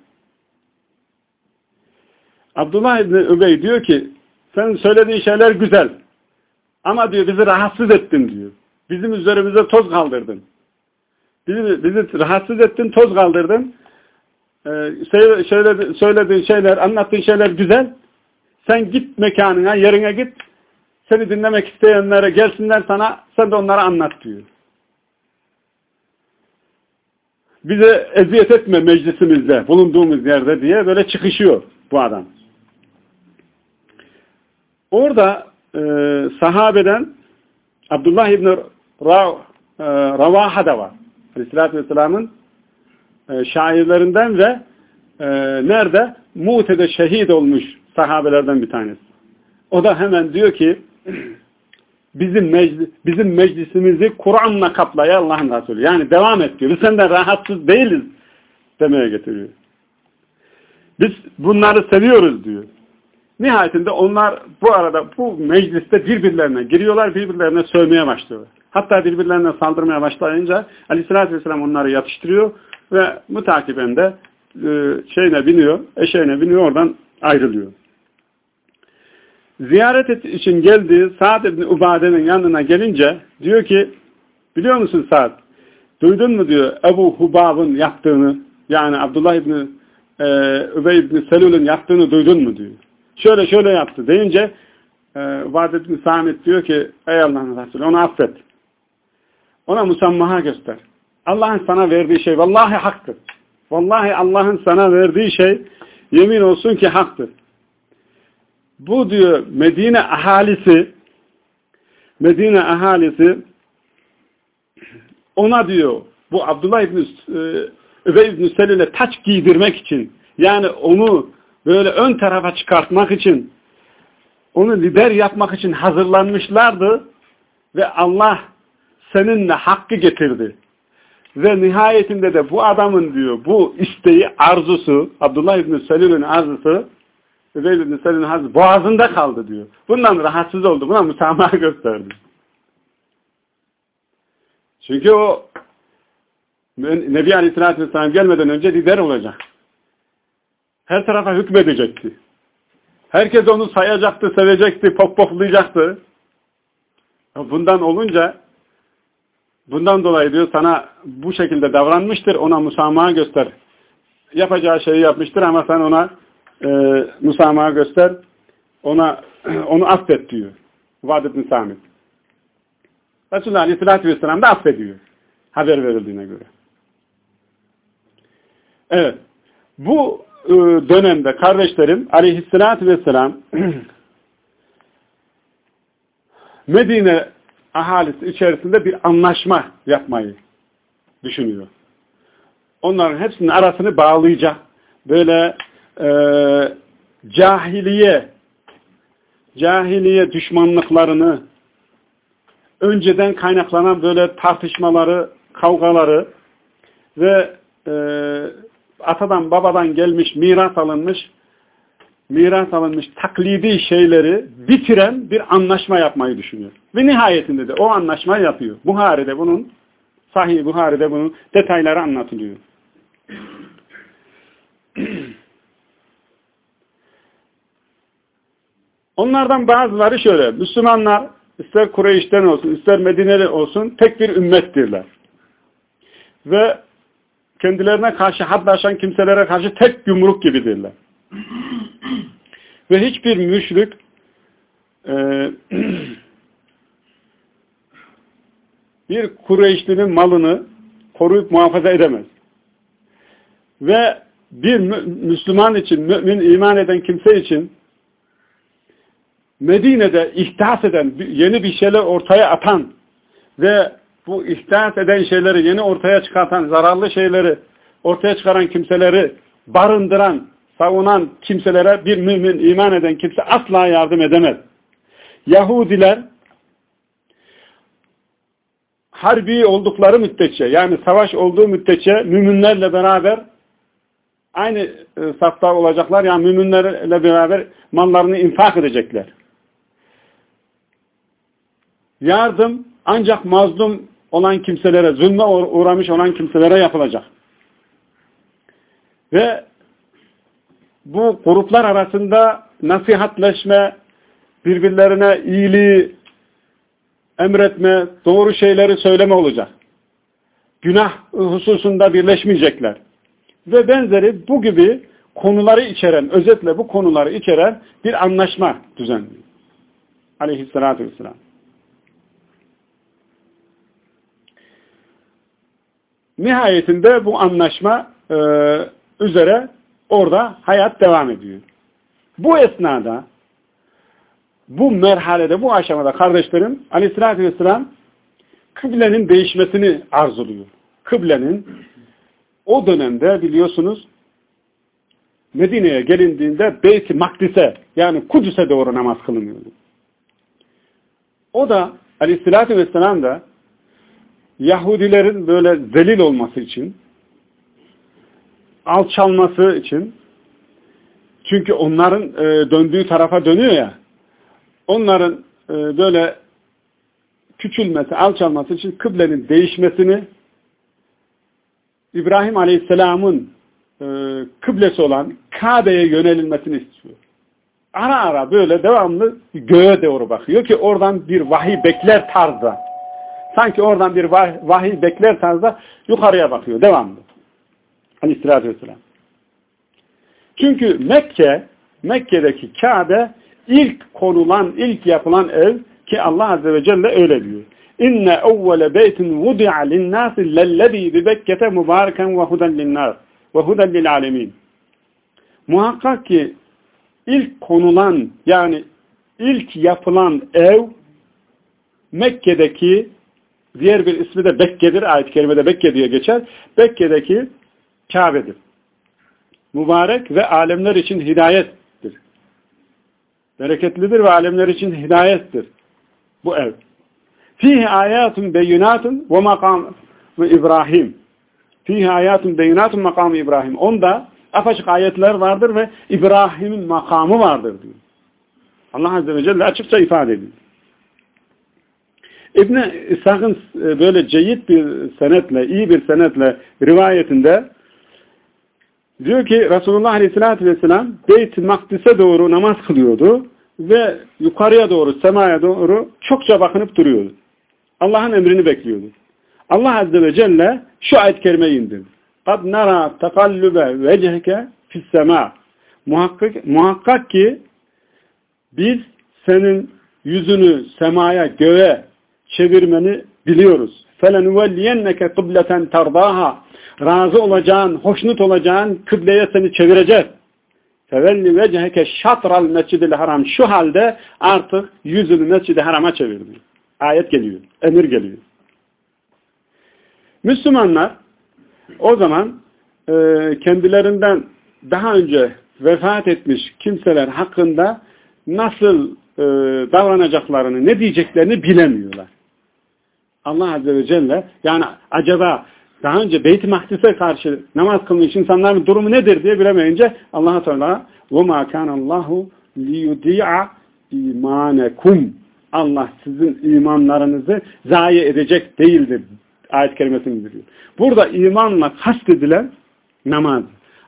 Abdullah İbni Übey diyor ki sen söylediğin şeyler güzel. Ama diyor bizi rahatsız ettin diyor. Bizim üzerimize toz kaldırdın. Bizi, bizi rahatsız ettin, toz kaldırdın. Ee, söyledi, söylediğin şeyler, anlattığın şeyler güzel. Sen git mekanına, yerine git. Seni dinlemek isteyenlere gelsinler sana, sen de onlara anlat diyor. Bize eziyet etme meclisimizde, bulunduğumuz yerde diye böyle çıkışıyor bu adam. Orada e, sahabeden Abdullah İbni Rav, e, Ravaha da var. Aleyhisselatü Vesselam'ın e, şairlerinden ve e, nerede? Mute'de şehit olmuş sahabelerden bir tanesi. O da hemen diyor ki bizim meclis, bizim meclisimizi Kur'an'la kaplaya Allah'ın Resulü. Yani devam et diyor. Biz senden rahatsız değiliz demeye getiriyor. Biz bunları seviyoruz diyor. Nihayetinde onlar bu arada bu mecliste birbirlerine giriyorlar, birbirlerine sövmeye başlıyorlar. Hatta birbirlerine saldırmaya başlayınca Aleyhisselatü Vesselam onları yatıştırıyor ve mutakiben de e, şeyine biniyor, eşeğine biniyor oradan ayrılıyor. Ziyaret için geldiği Sa'd ibn Ubade'nin yanına gelince diyor ki biliyor musun Sa'd duydun mu diyor Ebu Hubab'ın yaptığını yani Abdullah ibn e, Übey ibn Selul'ün yaptığını duydun mu diyor. Şöyle şöyle yaptı deyince e, Vadet ibn Samit diyor ki ey Allah'ın Resulü onu affet. Ona musammaha göster. Allah'ın sana verdiği şey vallahi haktır. Vallahi Allah'ın sana verdiği şey yemin olsun ki haktır. Bu diyor Medine ahalisi Medine ahalisi ona diyor bu Abdullah İbni e, Übey İbni Selül'e taç giydirmek için yani onu böyle ön tarafa çıkartmak için onu lider yapmak için hazırlanmışlardı ve Allah seninle hakkı getirdi. Ve nihayetinde de bu adamın diyor bu isteği, arzusu, Abdullah İbni Selül'ün arzusu Übey İbni Selül'ün arzusu boğazında kaldı diyor. Bundan rahatsız oldu. Buna müsamaha gösterdi. Çünkü o Nebi Aleyhisselatü Vesselam gelmeden önce lider olacak. Her tarafa hükmedecekti. Herkes onu sayacaktı, sevecekti, pohpohlayacaktı. Bundan olunca bundan dolayı diyor sana bu şekilde davranmıştır, ona musamaha göster. Yapacağı şeyi yapmıştır ama sen ona e, musamaha göster, ona onu affet diyor. Vadet bin Samit. Resulullah Aleyhisselatü Vesselam da affediyor. Haber verildiğine göre. Evet. Bu dönemde kardeşlerim Aleyhisselatü Vesselam Medine ahalisi içerisinde bir anlaşma yapmayı düşünüyor. Onların hepsinin arasını bağlayacak. Böyle e, cahiliye cahiliye düşmanlıklarını önceden kaynaklanan böyle tartışmaları, kavgaları ve e, atadan babadan gelmiş, miras alınmış, miras alınmış taklidi şeyleri bitiren bir anlaşma yapmayı düşünüyor. Ve nihayetinde de o anlaşmayı yapıyor. Buhari'de bunun, Sahih Buhari'de bunun detayları anlatılıyor. Onlardan bazıları şöyle, Müslümanlar ister Kureyş'ten olsun, ister Medine'li olsun tek bir ümmettirler. Ve kendilerine karşı haddaşan kimselere karşı tek yumruk gibidirler. Ve hiçbir müşrik e, bir Kureyşlinin malını koruyup muhafaza edemez. Ve bir Müslüman için, mümin iman eden kimse için Medine'de ihdas eden, yeni bir şeyler ortaya atan ve bu ihdas eden şeyleri yeni ortaya çıkartan, zararlı şeyleri ortaya çıkaran kimseleri barındıran, savunan kimselere bir mümin, iman eden kimse asla yardım edemez. Yahudiler harbi oldukları müddetçe, yani savaş olduğu müddetçe müminlerle beraber aynı e, safta olacaklar. Yani müminlerle beraber mallarını infak edecekler. Yardım ancak mazlum olan kimselere, zulme uğramış olan kimselere yapılacak. Ve bu gruplar arasında nasihatleşme, birbirlerine iyiliği emretme, doğru şeyleri söyleme olacak. Günah hususunda birleşmeyecekler. Ve benzeri bu gibi konuları içeren, özetle bu konuları içeren bir anlaşma düzenliyor. Aleyhissalatü vesselam. Nihayetinde bu anlaşma e, üzere orada hayat devam ediyor. Bu esnada bu merhalede, bu aşamada kardeşlerim aleyhissalatü vesselam kıblenin değişmesini arzuluyor. Kıblenin o dönemde biliyorsunuz Medine'ye gelindiğinde Beyt-i Makdis'e yani Kudüs'e doğru namaz kılınıyordu. O da aleyhissalatü vesselam da Yahudilerin böyle zelil olması için alçalması için çünkü onların e, döndüğü tarafa dönüyor ya. Onların e, böyle küçülmesi, alçalması için kıblenin değişmesini İbrahim Aleyhisselam'ın e, kıblesi olan Kabe'ye yönelilmesini istiyor. Ara ara böyle devamlı göğe doğru bakıyor ki oradan bir vahiy bekler tarzda. Sanki oradan bir vahiy bekler tarzda yukarıya bakıyor devamlı. Aleyhisselatü Vesselam. Çünkü Mekke, Mekke'deki Kabe ilk konulan, ilk yapılan ev ki Allah Azze ve Celle öyle diyor. İnne evvele beytin vudi'a linnâsi lellezî bibekkete mübâreken ve huden linnâs ve huden lil alemin. Muhakkak ki ilk konulan yani ilk yapılan ev Mekke'deki diğer bir ismi de Bekke'dir. Ayet-i kerimede Bekke diye geçer. Bekke'deki Kabe'dir. Mübarek ve alemler için hidayettir. Bereketlidir ve alemler için hidayettir. Bu ev. Fihi ayatun beyinatun ve makam ve İbrahim. Fihi ayatun beyinatun makamı İbrahim. Onda apaçık ayetler vardır ve İbrahim'in makamı vardır diyor. Allah Azze ve Celle açıkça ifade ediyor. İbn-i İshak'ın e, böyle ceyit bir senetle, iyi bir senetle rivayetinde diyor ki Resulullah Aleyhisselatü Vesselam Beyt-i Makdis'e doğru namaz kılıyordu ve yukarıya doğru, semaya doğru çokça bakınıp duruyordu. Allah'ın emrini bekliyordu. Allah Azze ve Celle şu ayet-i kerimeyi indirdi. قَدْ نَرَى تَقَلُّبَ وَجْهَكَ فِي السَّمَا muhakkak, muhakkak ki biz senin yüzünü semaya, göğe çevirmeni biliyoruz. فَلَنُوَلِّيَنَّكَ قِبْلَةً تَرْضَاهَا Razı olacağın, hoşnut olacağın kıbleye seni çevireceğiz. Fevelli vecheke şatral mescidil haram. Şu halde artık yüzünü mescidi harama çevirdi. Ayet geliyor. Emir geliyor. Müslümanlar o zaman e, kendilerinden daha önce vefat etmiş kimseler hakkında nasıl e, davranacaklarını, ne diyeceklerini bilemiyorlar. Allah Azze ve Celle yani acaba daha önce Beyt-i Mahdis'e karşı namaz kılmış insanların durumu nedir diye bilemeyince Allah Teala وَمَا كَانَ اللّٰهُ لِيُدِيعَ اِيمَانَكُمْ Allah sizin imanlarınızı zayi edecek değildir. Ayet kerimesini bildiriyor. Burada imanla kastedilen namaz.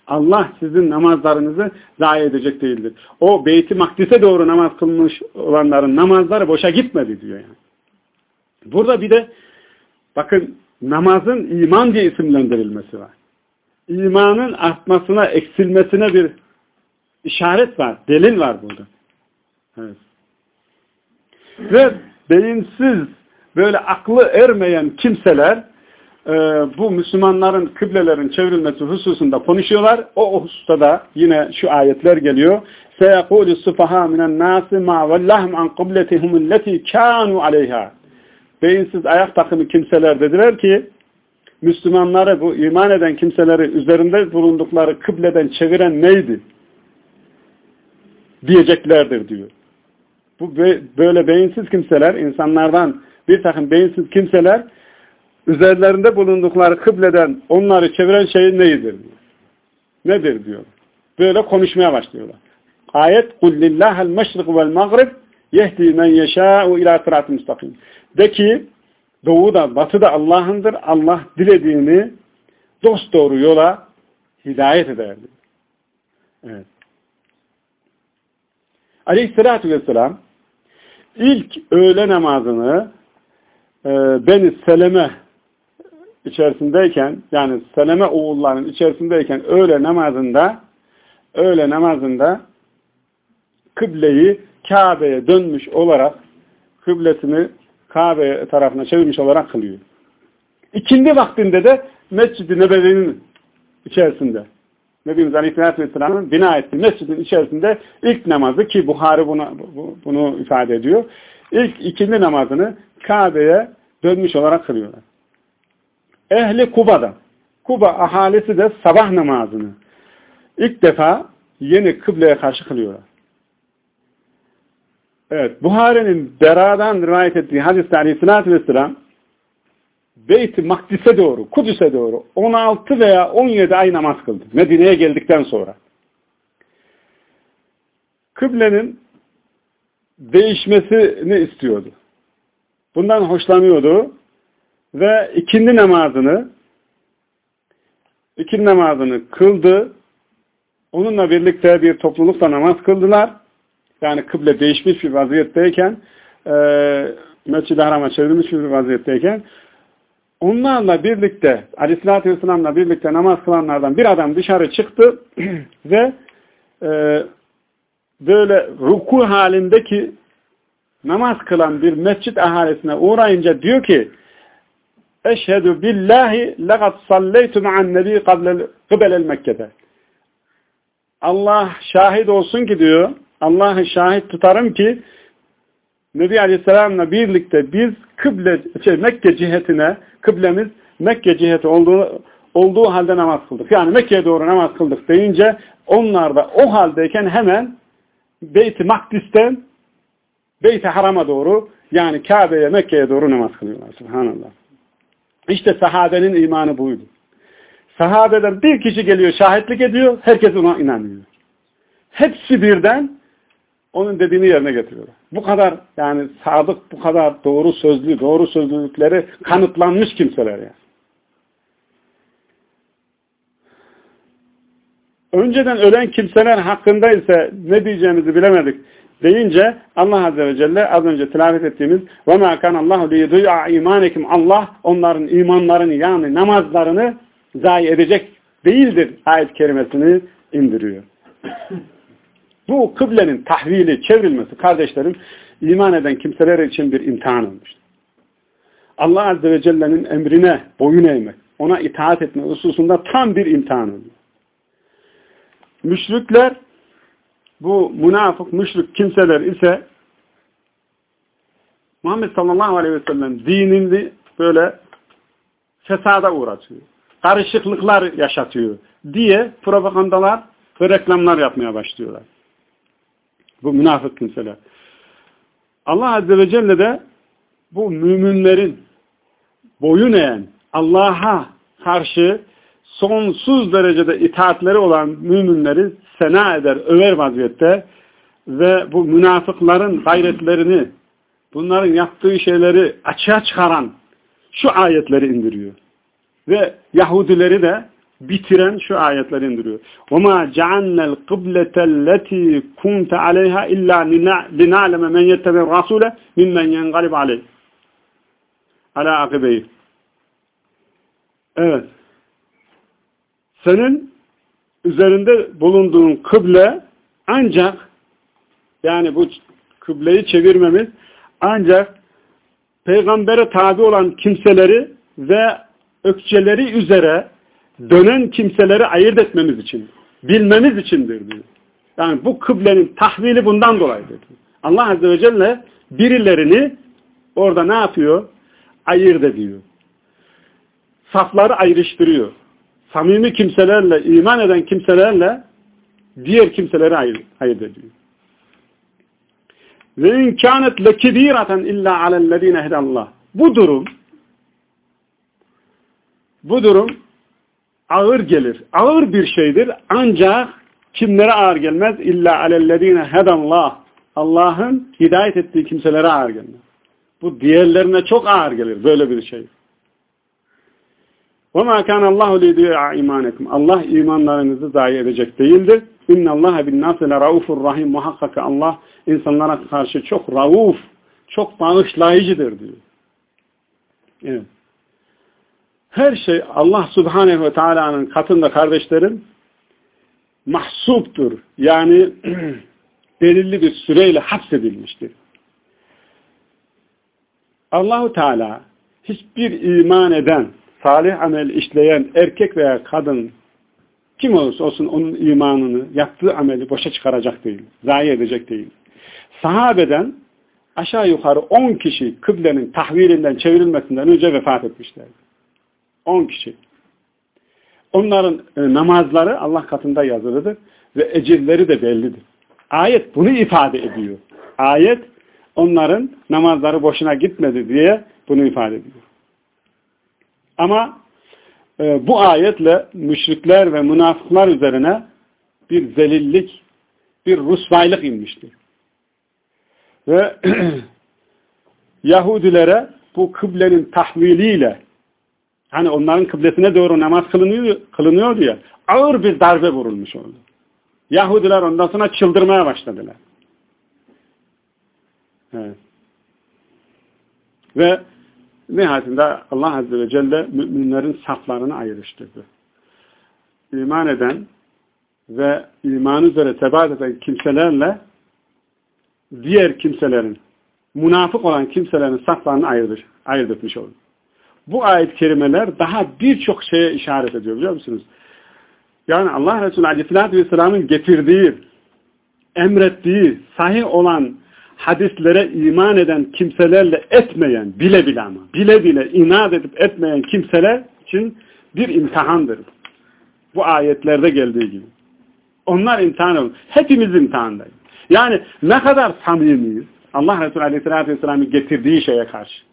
Allah sizin namazlarınızı zayi edecek değildir. O Beyt-i Makdis'e doğru namaz kılmış olanların namazları boşa gitmedi diyor yani. Burada bir de bakın namazın iman diye isimlendirilmesi var. İmanın artmasına, eksilmesine bir işaret var, delil var burada. Evet. Ve beyinsiz, böyle aklı ermeyen kimseler e, bu Müslümanların kıblelerin çevrilmesi hususunda konuşuyorlar. O hususta da yine şu ayetler geliyor. سَيَقُولُ السُّفَهَا مِنَ النَّاسِ مَا وَاللّٰهُمْ عَنْ قُبْلَتِهُمُ الَّتِي كَانُوا عَلَيْهَا Beyinsiz ayak takımı kimseler dediler ki Müslümanları, bu iman eden kimseleri üzerinde bulundukları kıbleden çeviren neydi? Diyeceklerdir diyor. Bu böyle beyinsiz kimseler, insanlardan bir takım beyinsiz kimseler üzerlerinde bulundukları kıbleden onları çeviren şey neydir? Diyor. Nedir diyor. Böyle konuşmaya başlıyorlar. Ayet قُلْ لِلّٰهَ الْمَشْرِقُ وَالْمَغْرِبِ يَهْدِي مَنْ يَشَاءُ اِلٰى صِرَاتٍ مُسْتَقِيمٍ de ki doğu da batı da Allah'ındır. Allah dilediğini dost doğru yola hidayet eder. Evet. Aleyhissalatü vesselam ilk öğle namazını e, Beni Seleme içerisindeyken yani Seleme oğullarının içerisindeyken öğle namazında öğle namazında kıbleyi Kabe'ye dönmüş olarak kıblesini Kabe tarafına çevirmiş olarak kılıyor. İkindi vaktinde de Mescid-i Nebevi'nin içerisinde Nebimiz Aleyhisselatü Vesselam'ın bina ettiği mescidin içerisinde ilk namazı ki Buhari bunu, bunu ifade ediyor. İlk ikindi namazını Kabe'ye dönmüş olarak kılıyorlar. Ehli Kuba'da. Kuba ahalisi de sabah namazını ilk defa yeni kıbleye karşı kılıyorlar. Evet, Buhari'nin Bera'dan rivayet ettiği hadiste aleyhissalatü vesselam Beyt-i Makdis'e doğru, Kudüs'e doğru 16 veya 17 ay namaz kıldı. Medine'ye geldikten sonra. kıblenin değişmesini istiyordu. Bundan hoşlanıyordu ve ikindi namazını ikindi namazını kıldı. Onunla birlikte bir toplulukla namaz kıldılar. Yani kıble değişmiş bir vaziyetteyken e, Mescid-i Haram'a çevrilmiş bir vaziyetteyken onlarla birlikte Aleyhisselatü Vesselam'la birlikte namaz kılanlardan bir adam dışarı çıktı ve e, böyle ruku halindeki namaz kılan bir mescit ahalisine uğrayınca diyor ki Eşhedü billahi legat salleytu ma'an nebi kıbelel Mekke'de. Allah şahit olsun ki diyor, Allah'ı şahit tutarım ki Nebi Aleyhisselam'la birlikte biz kıble, şey, Mekke cihetine, kıblemiz Mekke ciheti olduğu, olduğu halde namaz kıldık. Yani Mekke'ye doğru namaz kıldık deyince onlar da o haldeyken hemen Beyt-i Makdis'ten Beyt-i Haram'a doğru yani Kabe'ye, Mekke'ye doğru namaz kılıyorlar. Subhanallah. İşte sahabenin imanı buydu. Sahabeden bir kişi geliyor, şahitlik ediyor, herkes ona inanıyor. Hepsi birden onun dediğini yerine getiriyorlar. Bu kadar yani sadık, bu kadar doğru sözlü, doğru sözlülükleri kanıtlanmış kimseler yani. Önceden ölen kimseler hakkında ise ne diyeceğimizi bilemedik deyince Allah Azze ve Celle az önce tilavet ettiğimiz وَمَا كَانَ اللّٰهُ لِيُدُيَعَ اِيمَانِكُمْ Allah onların imanlarını yani namazlarını zayi edecek değildir ayet kerimesini indiriyor. Bu kıblenin tahvili, çevrilmesi kardeşlerim iman eden kimseler için bir imtihan olmuştur. Allah Azze ve Celle'nin emrine boyun eğmek, ona itaat etme hususunda tam bir imtihan oluyor. Müşrikler bu münafık, müşrik kimseler ise Muhammed sallallahu aleyhi ve sellem dinini böyle fesada uğratıyor. Karışıklıklar yaşatıyor diye propagandalar ve reklamlar yapmaya başlıyorlar. Bu münafık kimseler. Allah Azze ve Celle de bu müminlerin boyun eğen Allah'a karşı sonsuz derecede itaatleri olan müminleri sena eder, över vaziyette ve bu münafıkların gayretlerini, bunların yaptığı şeyleri açığa çıkaran şu ayetleri indiriyor. Ve Yahudileri de bitiren şu ayetleri indiriyor. وَمَا جَعَلْنَا الْقِبْلَةَ الَّتِي كُنْتَ عَلَيْهَا إِلَّا لِنَعْلَمَ مَنْ يَتَّبِرْ الرَّسُولَ مِمَّنْ يَنْغَلِبْ عَلَيْهِ Ala akibeyi. Evet senin üzerinde bulunduğun kıble ancak yani bu kıbleyi çevirmemiz ancak peygambere tabi olan kimseleri ve ökçeleri üzere dönen kimseleri ayırt etmemiz için, bilmemiz içindir diyor. Yani bu kıblenin tahvili bundan dolayıdır. Allah Azze ve Celle birilerini orada ne yapıyor? Ayırt ediyor. Safları ayrıştırıyor samimi kimselerle, iman eden kimselerle diğer kimseleri ayırt, ayırt ediyor. Ve imkanet lekibiraten illa alellezine hedallah. Bu durum bu durum ağır gelir. Ağır bir şeydir. Ancak kimlere ağır gelmez? İlla alellezine hedallah. Allah'ın hidayet ettiği kimselere ağır gelmez. Bu diğerlerine çok ağır gelir. Böyle bir şey. وَمَا كَانَ اللّٰهُ لِيْدِيَعَ اِمَانَكُمْ Allah imanlarınızı zayi edecek değildir. اِنَّ اللّٰهَ بِالنَّاسِ لَرَوْفُ الرَّحِيمُ Muhakkak Allah insanlara karşı çok rauf, çok bağışlayıcıdır diyor. Evet. Her şey Allah Subhanehu ve Teala'nın katında kardeşlerim mahsuptur. Yani belirli bir süreyle hapsedilmiştir. Allahu Teala hiçbir iman eden salih amel işleyen erkek veya kadın kim olursa olsun onun imanını, yaptığı ameli boşa çıkaracak değil. Zayi edecek değil. Sahabeden aşağı yukarı 10 kişi kıblenin tahvilinden çevrilmesinden önce vefat etmişlerdi. 10 kişi. Onların e, namazları Allah katında yazılıdır ve ecirleri de bellidir. Ayet bunu ifade ediyor. Ayet onların namazları boşuna gitmedi diye bunu ifade ediyor. Ama e, bu ayetle müşrikler ve münafıklar üzerine bir zelillik bir rusvaylık inmişti. Ve Yahudilere bu kıblenin tahviliyle hani onların kıblesine doğru namaz kılınıyor, kılınıyor diye ağır bir darbe vurulmuş oldu. Yahudiler ondan sonra çıldırmaya başladılar. Evet. Ve nihayetinde Allah Azze ve Celle müminlerin saflarını ayrıştırdı. İman eden ve iman üzere tebat eden kimselerle diğer kimselerin münafık olan kimselerin saflarını ayırdır, ayırdırmış oldu. Bu ayet kelimeler daha birçok şeye işaret ediyor biliyor musunuz? Yani Allah Resulü Aleyhisselatü Vesselam'ın getirdiği, emrettiği, sahih olan hadislere iman eden kimselerle etmeyen, bile bile ama, bile bile inat edip etmeyen kimseler için bir imtihandır. Bu ayetlerde geldiği gibi. Onlar imtihan olur. Hepimiz imtihandayız. Yani ne kadar samimiyiz Allah Resulü Aleyhisselatü Vesselam'ın getirdiği şeye karşı.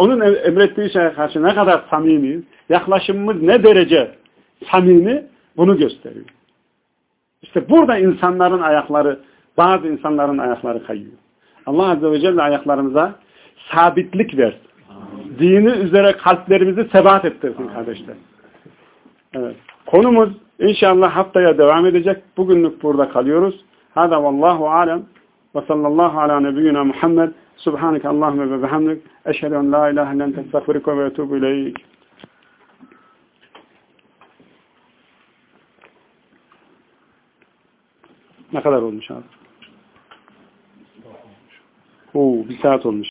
Onun emrettiği şeye karşı ne kadar samimiyiz, yaklaşımımız ne derece samimi bunu gösteriyor. İşte burada insanların ayakları, bazı insanların ayakları kayıyor. Allah Azze ve Celle ayaklarımıza sabitlik versin. Dini üzere kalplerimizi sebat ettirsin kardeşler. Evet. Konumuz inşallah haftaya devam edecek. Bugünlük burada kalıyoruz. Hada vallahu alem ve sallallahu ala nebiyyina Muhammed Subhaneke Allahümme ve bihamdik eşhedü en la ilahe illen testağfirüke ve etubu ileyk. Ne kadar olmuş abi? Oo, bir saat olmuş.